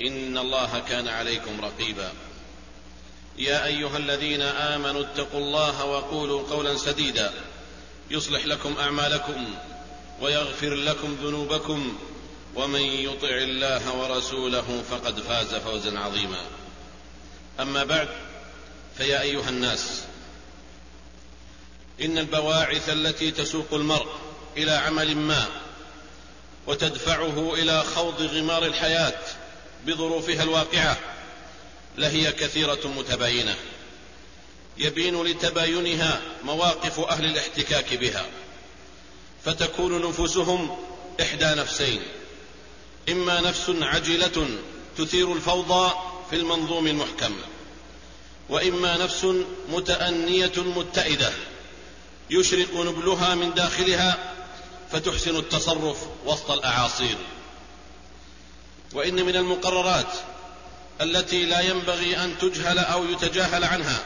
إن الله كان عليكم رقيبا. يا أيها الذين آمنوا اتقوا الله وقولوا قولا سديدا. يصلح لكم أعمالكم ويغفر لكم ذنوبكم. ومن يطع الله ورسوله فقد فاز فوزا عظيما. أما بعد فيا أيها الناس إن البواعث التي تسوق المرء إلى عمل ما وتدفعه إلى خوض غمار الحياة بظروفها الواقعة لهي كثيرة متباينة. يبين لتباينها مواقف أهل الاحتكاك بها. فتكون نفوسهم إحدى نفسين. إما نفس عجلة تثير الفوضى في المنظوم المحكم وإما نفس متأنية متئده يشرق نبلها من داخلها فتحسن التصرف وسط الأعاصير. وان من المقررات التي لا ينبغي أن تجهل أو يتجاهل عنها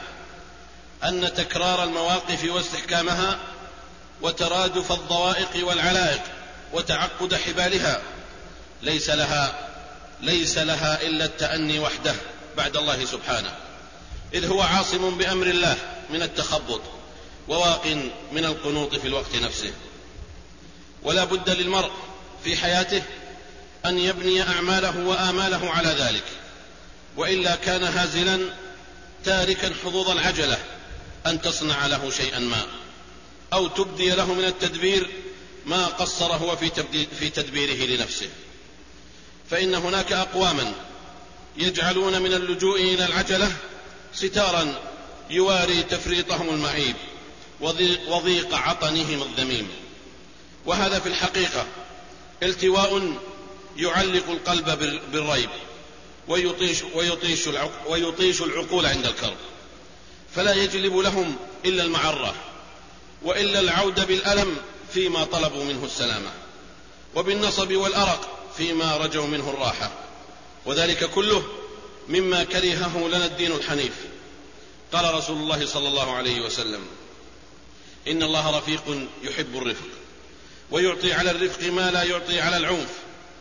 أن تكرار المواقف واستحكامها وترادف الضوائق والعلائق وتعقد حبالها. ليس لها ليس لها إلا التأني وحده بعد الله سبحانه. إذ هو عاصم بأمر الله من التخبط وواق من القنوط في الوقت نفسه. ولا بد للمرء في حياته أن يبني أعماله وآماله على ذلك وإلا كان هازلا تاركا حظوظ العجله أن تصنع له شيئا ما أو تبدي له من التدبير ما قصر هو في, في تدبيره لنفسه. فإن هناك اقواما يجعلون من اللجوء إلى العجلة ستارا يواري تفريطهم المعيب وضيق عطنهم الذميم. وهذا في الحقيقة التواء يعلق القلب بالريب ويطيش, ويطيش, ويطيش العقول عند الكرب. فلا يجلب لهم إلا المعرة وإلا العود بالألم فيما طلبوا منه السلامه وبالنصب والأرق فيما رجوا منه الراحة. وذلك كله مما كرهه لنا الدين الحنيف. قال رسول الله صلى الله عليه وسلم إن الله رفيق يحب الرفق ويعطي على الرفق ما لا يعطي على العنف.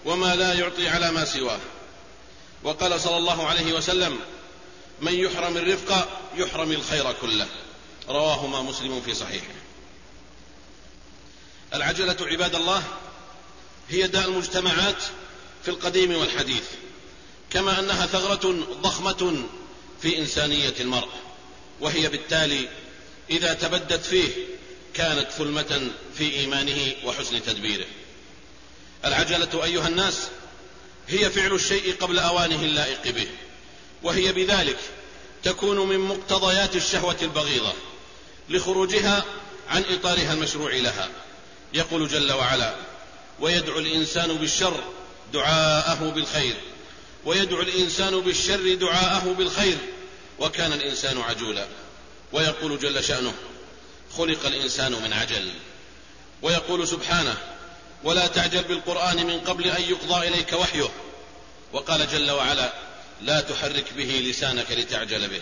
وما لا يعطي على ما سواه. وقال صلى الله عليه وسلم من يحرم الرفق يحرم الخير كله. رواهما مسلم في صحيحه. العجلة عباد الله هي داء المجتمعات في القديم والحديث كما أنها ثغرة ضخمة في إنسانية المرء وهي بالتالي إذا تبدت فيه كانت ثلمة في إيمانه وحسن تدبيره. العجلة أيها الناس هي فعل الشيء قبل أوانه اللائق به وهي بذلك تكون من مقتضيات الشهوة البغيضة لخروجها عن إطارها المشروع لها. يقول جل وعلا ويدعو الإنسان بالشر دعاءه بالخير ويدعو الإنسان بالشر دعاءه بالخير وكان الإنسان عجولا ويقول جل شأنه خلق الإنسان من عجل ويقول سبحانه ولا تعجل بالقرآن من قبل أن يقضى إليك وحيه. وقال جل وعلا لا تحرك به لسانك لتعجل به.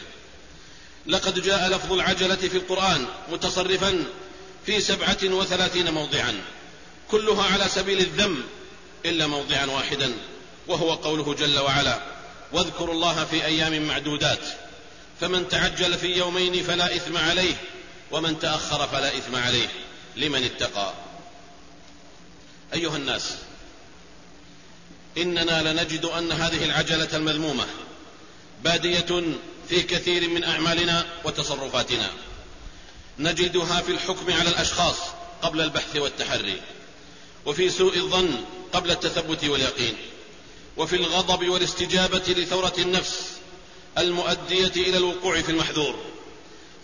لقد جاء لفظ العجلة في القرآن متصرفا في سبعة وثلاثين موضعا. كلها على سبيل الذم إلا موضعا واحدا. وهو قوله جل وعلا واذكروا الله في أيام معدودات. فمن تعجل في يومين فلا إثم عليه ومن تأخر فلا إثم عليه. لمن اتقى. أيها الناس إننا لنجد أن هذه العجلة المذمومة بادية في كثير من أعمالنا وتصرفاتنا. نجدها في الحكم على الأشخاص قبل البحث والتحري وفي سوء الظن قبل التثبت واليقين وفي الغضب والاستجابة لثورة النفس المؤدية إلى الوقوع في المحذور.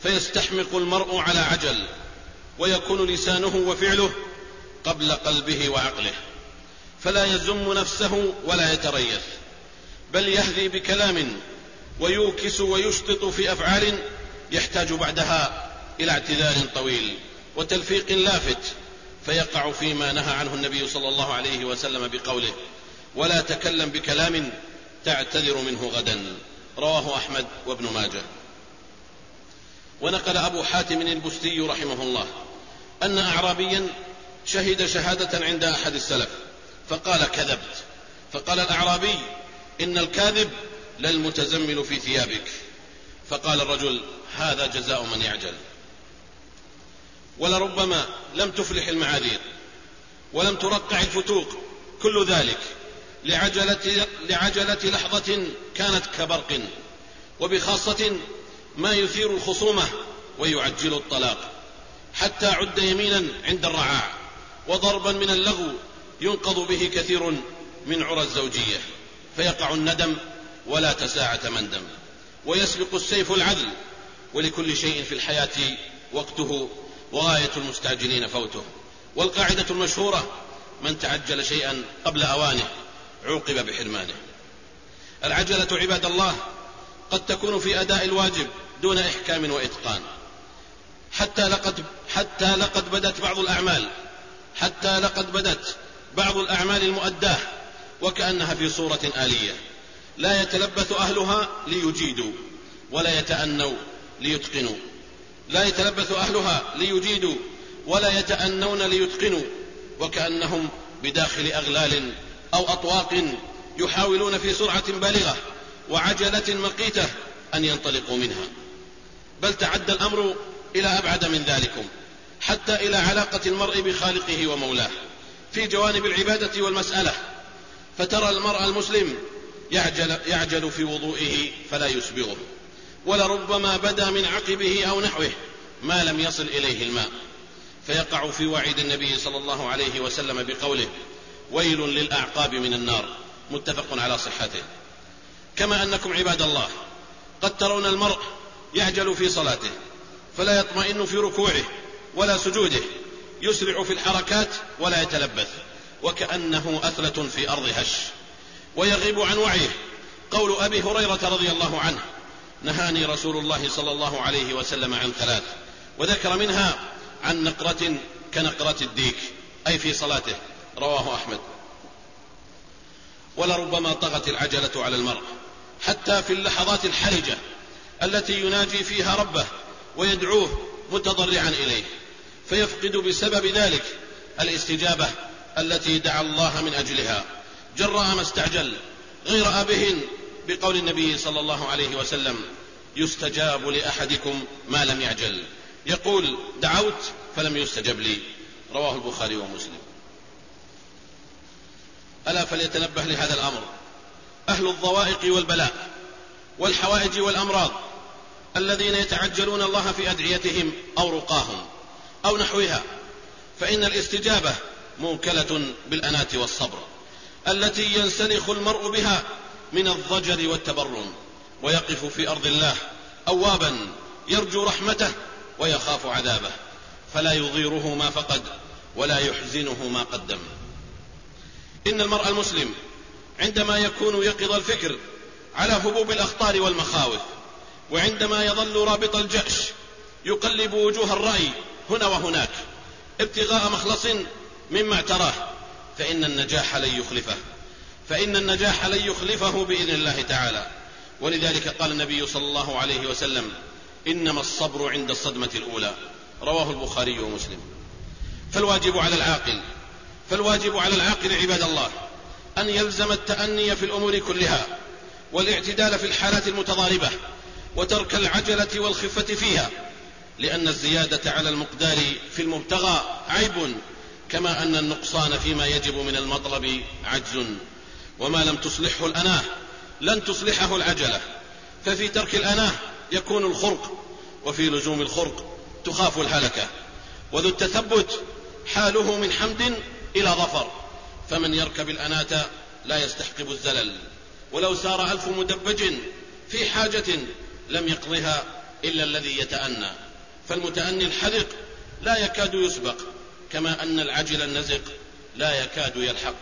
فيستحمق المرء على عجل ويكون لسانه وفعله قبل قلبه وعقله فلا يزم نفسه ولا يتريث بل يهذي بكلام ويوكس ويشطط في أفعال يحتاج بعدها إلى اعتذار طويل وتلفيق لافت فيقع فيما نهى عنه النبي صلى الله عليه وسلم بقوله ولا تكلم بكلام تعتذر منه غدا رواه أحمد وابن ماجه. ونقل أبو حاتم البستي رحمه الله أن اعرابيا شهد شهادة عند أحد السلف. فقال كذبت. فقال الأعرابي إن الكاذب للمتزمل في ثيابك. فقال الرجل هذا جزاء من يعجل. ولربما لم تفلح المعاذير ولم ترقع الفتوق كل ذلك لعجلة, لعجلة لحظة كانت كبرق وبخاصة ما يثير الخصومة ويعجل الطلاق حتى عد يمينا عند الرعاع. وضربا من اللغو ينقض به كثير من عرى الزوجية. فيقع الندم ولا تساعة مندم. ويسبق السيف العدل ولكل شيء في الحياة وقته وغاية المستعجلين فوته. والقاعدة المشهورة من تعجل شيئا قبل أوانه عوقب بحرمانه. العجلة عباد الله قد تكون في أداء الواجب دون إحكام وإتقان. حتى لقد حتى لقد بدت بعض الأعمال حتى لقد بدت بعض الأعمال المؤداة وكأنها في صورة آلية. لا يتلبث أهلها ليجيدوا ولا يتأنوا ليتقنوا. لا يتلبث أهلها ليجيدوا ولا يتأنون ليتقنوا وكأنهم بداخل أغلال أو أطواق يحاولون في سرعة بالغة وعجلة مقيتة أن ينطلقوا منها. بل تعدى الأمر إلى أبعد من ذلكم. حتى إلى علاقة المرء بخالقه ومولاه. في جوانب العبادة والمسألة. فترى المرء المسلم يعجل, يعجل في وضوئه فلا يسبغه. ولربما بدا من عقبه أو نحوه ما لم يصل إليه الماء. فيقع في وعيد النبي صلى الله عليه وسلم بقوله ويل للأعقاب من النار متفق على صحته. كما أنكم عباد الله قد ترون المرء يعجل في صلاته فلا يطمئن في ركوعه ولا سجوده. يسرع في الحركات ولا يتلبث. وكأنه أثلة في أرض هش. ويغيب عن وعيه. قول أبي هريرة رضي الله عنه نهاني رسول الله صلى الله عليه وسلم عن ثلاث. وذكر منها عن نقرة كنقرة الديك أي في صلاته. رواه أحمد. ولربما طغت العجلة على المرء. حتى في اللحظات الحرجة التي يناجي فيها ربه ويدعوه متضرعا إليه. فيفقد بسبب ذلك الاستجابة التي دعا الله من أجلها. جراء ما استعجل غير أبهن بقول النبي صلى الله عليه وسلم يستجاب لأحدكم ما لم يعجل. يقول دعوت فلم يستجب لي. رواه البخاري ومسلم. ألا فليتنبه لهذا الأمر. أهل الضوائق والبلاء والحوائج والأمراض الذين يتعجلون الله في أدعيتهم أو رقاهم. أو نحوها. فإن الاستجابة موكلة بالأناة والصبر التي ينسلخ المرء بها من الضجر والتبرم ويقف في أرض الله أوابا يرجو رحمته ويخاف عذابه فلا يضيره ما فقد ولا يحزنه ما قدم. إن المرء المسلم عندما يكون يقظ الفكر على هبوب الأخطار والمخاوف وعندما يظل رابط الجأش يقلب وجوه الرأي هنا وهناك ابتغاء مخلص مما اعتراه فإن النجاح لن يخلفه فإن النجاح لن يخلفه بإذن الله تعالى. ولذلك قال النبي صلى الله عليه وسلم إنما الصبر عند الصدمة الأولى رواه البخاري ومسلم. فالواجب على العاقل فالواجب على العاقل عباد الله أن يلزم التأني في الأمور كلها والاعتدال في الحالات المتضاربة وترك العجلة والخفة فيها لأن الزيادة على المقدار في المبتغى عيب كما أن النقصان فيما يجب من المطلب عجز وما لم تصلحه الأناة لن تصلحه العجلة. ففي ترك الأناة يكون الخرق وفي لزوم الخرق تخاف الهلكة. وذو التثبت حاله من حمد إلى ظفر فمن يركب الأناة لا يستحقب الزلل. ولو سار ألف مدبج في حاجة لم يقضها إلا الذي يتأنى. فالمتأني الحذق لا يكاد يسبق كما أن العجل النزق لا يكاد يلحق.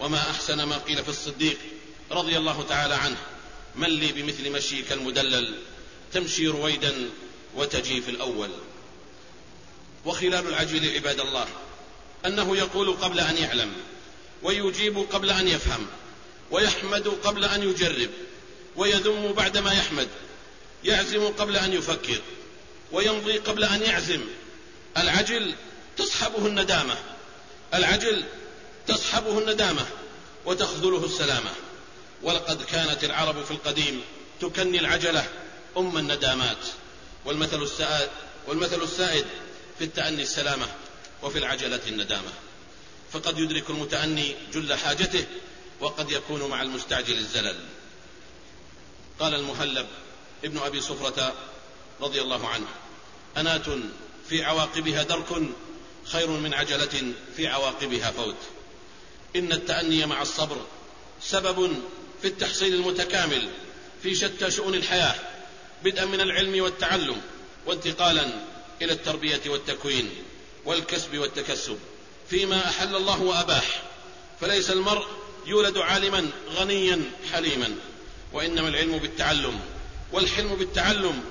وما أحسن ما قيل في الصديق رضي الله تعالى عنه من لي بمثل مشيك المدلل تمشي رويدا وتجي في الأول. وخلال العجل عباد الله أنه يقول قبل أن يعلم ويجيب قبل أن يفهم ويحمد قبل أن يجرب ويذم بعدما يحمد يعزم قبل أن يفكر. ويمضي قبل أن يعزم. العجل تصحبه الندامة. العجل تصحبه الندامة وتخذله السلامة. ولقد كانت العرب في القديم تكني العجلة أم الندامات. والمثل السائد, والمثل السائد في التأني السلامة وفي العجلة الندامة. فقد يدرك المتأني جل حاجته وقد يكون مع المستعجل الزلل. قال المهلب ابن أبي صفرة رضي الله عنه. أنات في عواقبها درك خير من عجلة في عواقبها فوت. إن التأني مع الصبر سبب في التحصيل المتكامل في شتى شؤون الحياة بدءا من العلم والتعلم وانتقالا إلى التربية والتكوين والكسب والتكسب. فيما أحل الله وأباح فليس المرء يولد عالما غنيا حليما. وإنما العلم بالتعلم والحلم بالتعلم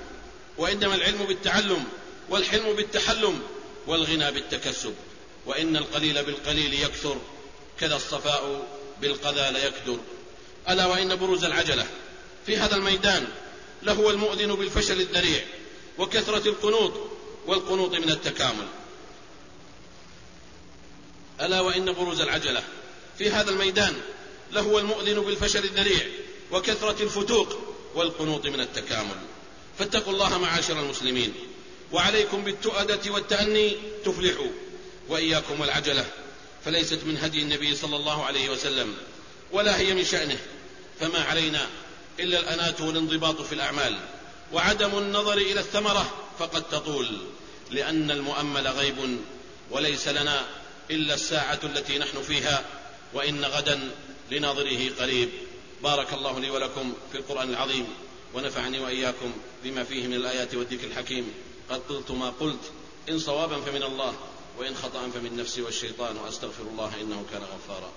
وإنما العلم بالتعلم والحلم بالتحلم والغنى بالتكسب. وإن القليل بالقليل يكثر كذا الصفاء بالقذى ليكدر ألا وإن بروز العجلة في هذا الميدان لهو المؤذن بالفشل الذريع وكثرة القنوط والقنوط من التكامل. ألا وإن بروز العجلة في هذا الميدان لهو المؤذن بالفشل الذريع وكثرة الفتوق والقنوط من التكامل. فاتقوا الله معاشر المسلمين. وعليكم بالتؤدة والتأني تفلحوا. وإياكم والعجلة. فليست من هدي النبي صلى الله عليه وسلم. ولا هي من شأنه. فما علينا إلا الأناة والانضباط في الأعمال. وعدم النظر إلى الثمرة فقد تطول. لأن المؤمل غيب وليس لنا إلا الساعة التي نحن فيها. وإن غدا لناظره قريب. بارك الله لي ولكم في القرآن العظيم. ونفعني وإياكم بما فيه من الآيات والذكر الحكيم. قد قلت ما قلت. إن صوابا فمن الله وإن خطأ فمن نفسي والشيطان وأستغفر الله إنه كان غفارا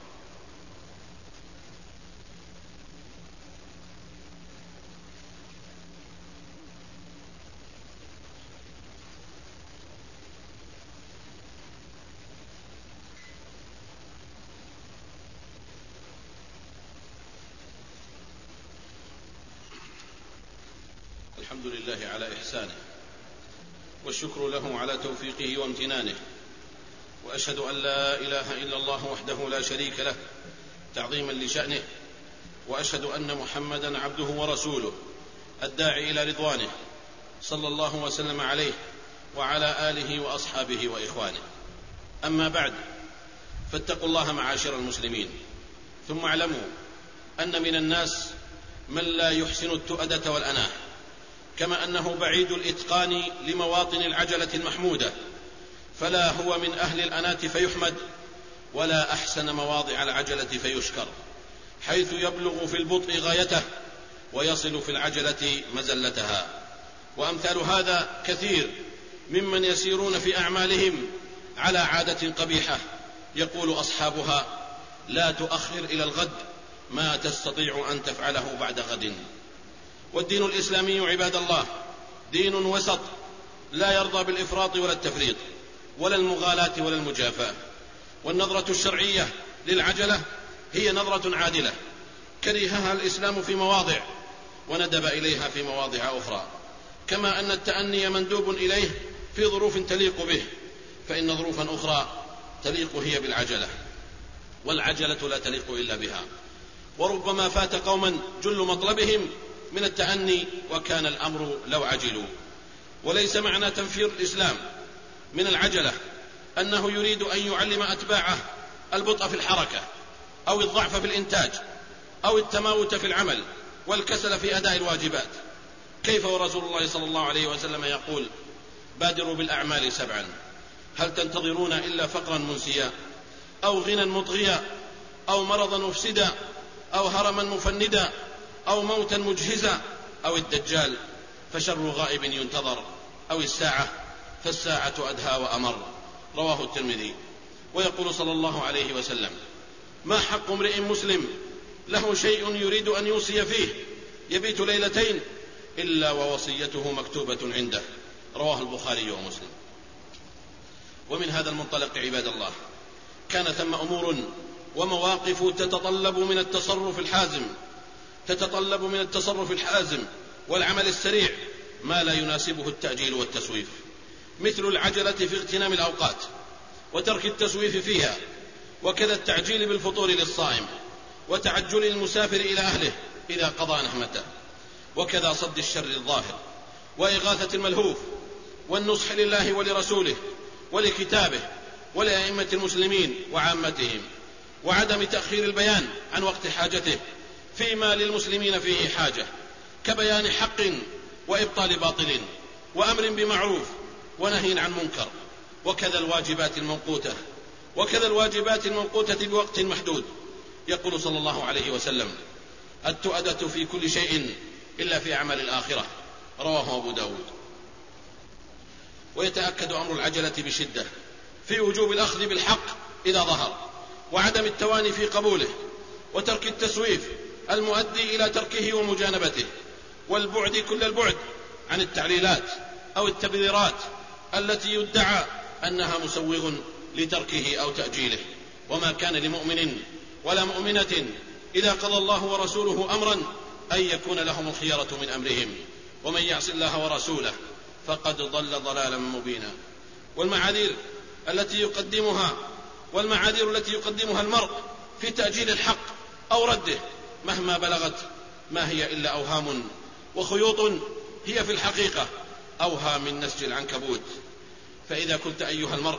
الحمد لله على إحسانه والشكر له على توفيقه وامتنانه وأشهد أن لا إله إلا الله وحده لا شريك له تعظيما لشأنه وأشهد أن محمدا عبده ورسوله الداعي إلى رضوانه صلى الله وسلم عليه وعلى آله وأصحابه وإخوانه. أما بعد فاتقوا الله معاشر المسلمين ثم اعلموا أن من الناس من لا يحسن التؤدة والأناة. كما أنه بعيد الإتقان لمواطن العجلة المحمودة فلا هو من أهل الاناه فيحمد ولا أحسن مواضع العجلة فيشكر حيث يبلغ في البطء غايته ويصل في العجلة مزلتها. وأمثال هذا كثير ممن يسيرون في أعمالهم على عادة قبيحة يقول أصحابها لا تؤخر إلى الغد ما تستطيع أن تفعله بعد غد. والدين الإسلامي عباد الله دين وسط لا يرضى بالإفراط ولا التفريط ولا المغالاة ولا المجافاة. والنظرة الشرعية للعجلة هي نظرة عادلة كرهها الإسلام في مواضع وندب إليها في مواضع أخرى. كما أن التأني مندوب إليه في ظروف تليق به فإن ظروفا أخرى تليق هي بالعجلة والعجلة لا تليق إلا بها. وربما فات قوما جل مطلبهم من التأني وكان الأمر لو عجلوا. وليس معنى تنفير الإسلام من العجلة أنه يريد أن يعلم أتباعه البطء في الحركة أو الضعف في الإنتاج أو التماوت في العمل والكسل في أداء الواجبات. كيف ورسول الله صلى الله عليه وسلم يقول بادروا بالأعمال سبعا. هل تنتظرون إلا فقرا منسيا أو غنى مطغيا أو مرضا مفسدا أو هرما مفندا أو موتا مجهزا أو الدجال فشر غائب ينتظر أو الساعة فالساعة أدهى وأمر. رواه الترمذي. ويقول صلى الله عليه وسلم ما حق امرئ مسلم له شيء يريد أن يوصي فيه يبيت ليلتين إلا ووصيته مكتوبة عنده. رواه البخاري ومسلم. ومن هذا المنطلق عباد الله كان ثم أمور ومواقف تتطلب من التصرف الحازم تتطلب من التصرف الحازم والعمل السريع ما لا يناسبه التأجيل والتسويف مثل العجلة في اغتنام الأوقات وترك التسويف فيها وكذا التعجيل بالفطور للصائم وتعجل المسافر إلى أهله إذا قضى نهمته وكذا صد الشر الظاهر وإغاثة الملهوف والنصح لله ولرسوله ولكتابه ولأئمة المسلمين وعامتهم وعدم تأخير البيان عن وقت حاجته فيما للمسلمين فيه حاجة كبيان حق وإبطال باطل وأمر بمعروف ونهي عن منكر وكذا الواجبات الموقوتة وكذا الواجبات الموقوتة بوقت محدود. يقول صلى الله عليه وسلم التؤدة في كل شيء إلا في أعمال الآخرة. رواه أبو داود. ويتأكد أمر العجلة بشدة في وجوب الأخذ بالحق إذا ظهر وعدم التواني في قبوله وترك التسويف المؤدي إلى تركه ومجانبته والبعد كل البعد عن التعليلات أو التبريرات التي يدعى أنها مسوغ لتركه أو تأجيله. وما كان لمؤمن ولا مؤمنة إذا قضى الله ورسوله أمرا أن يكون لهم الخيرة من أمرهم. ومن يعص الله ورسوله فقد ضل ضلالا مبينا. والمعاذير التي يقدمها والمعاذير التي يقدمها المرء في تأجيل الحق أو رده مهما بلغت ما هي إلا أوهام وخيوط هي في الحقيقة أوهى من نسج العنكبوت. فإذا كنت أيها المرء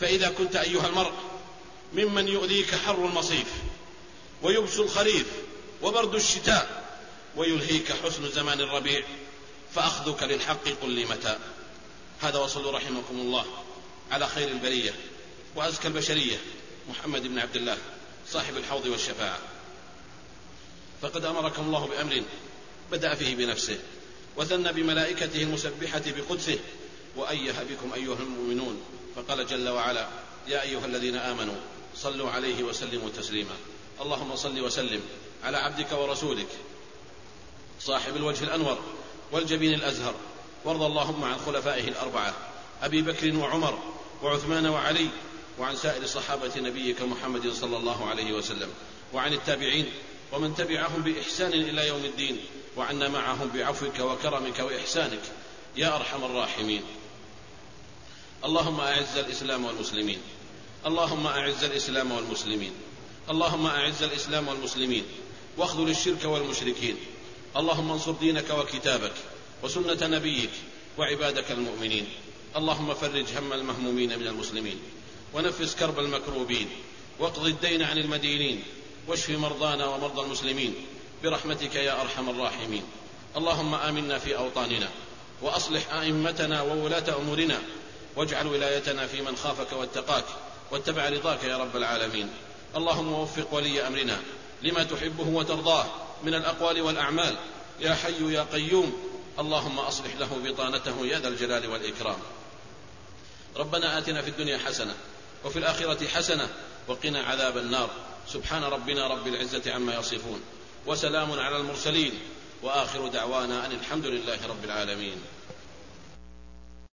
فإذا كنت أيها المرء ممن يؤذيك حر المصيف ويبس الخريف وبرد الشتاء ويلهيك حسن زمان الربيع فأخذك للحق قل لي متى. هذا وصلوا رحمكم الله على خير البرية وأزكى البشرية محمد بن عبد الله صاحب الحوض والشفاعة. فقد أمركم الله بأمر بدأ فيه بنفسه وثنى بملائكته المسبحة بقدسه وأيه بكم أيها المؤمنون فقال جل وعلا يا أيها الذين آمنوا صلوا عليه وسلموا تسليما. اللهم صل وسلم على عبدك ورسولك صاحب الوجه الأنور والجبين الأزهر وارض اللهم عن خلفائه الأربعة أبي بكر وعمر وعثمان وعلي وعن سائر صحابة نبيك محمد صلى الله عليه وسلم وعن التابعين ومن تبعهم بإحسان إلى يوم الدين وعنا معهم بعفوك وكرمك وإحسانك يا أرحم الراحمين. اللهم أعز الإسلام والمسلمين. اللهم أعز الإسلام والمسلمين. اللهم أعز الإسلام والمسلمين. واخذل الشرك والمشركين. اللهم انصر دينك وكتابك وسنة نبيك وعبادك المؤمنين. اللهم فرج هم المهمومين من المسلمين. ونفس كرب المكروبين. واقض الدين عن المدينين. واشف مرضانا ومرضى المسلمين برحمتك يا أرحم الراحمين. اللهم آمنا في أوطاننا وأصلح أئمتنا وولاة أمورنا واجعل ولايتنا في من خافك واتقاك واتبع رضاك يا رب العالمين. اللهم وفق ولي أمرنا لما تحبه وترضاه من الأقوال والأعمال. يا حي يا قيوم اللهم أصلح له بطانته يا ذا الجلال والإكرام. ربنا آتنا في الدنيا حسنة وفي الآخرة حسنة وقنا عذاب النار. سبحان ربنا رب العزة عما يصفون وسلام على المرسلين وآخر دعوانا أن الحمد لله رب العالمين.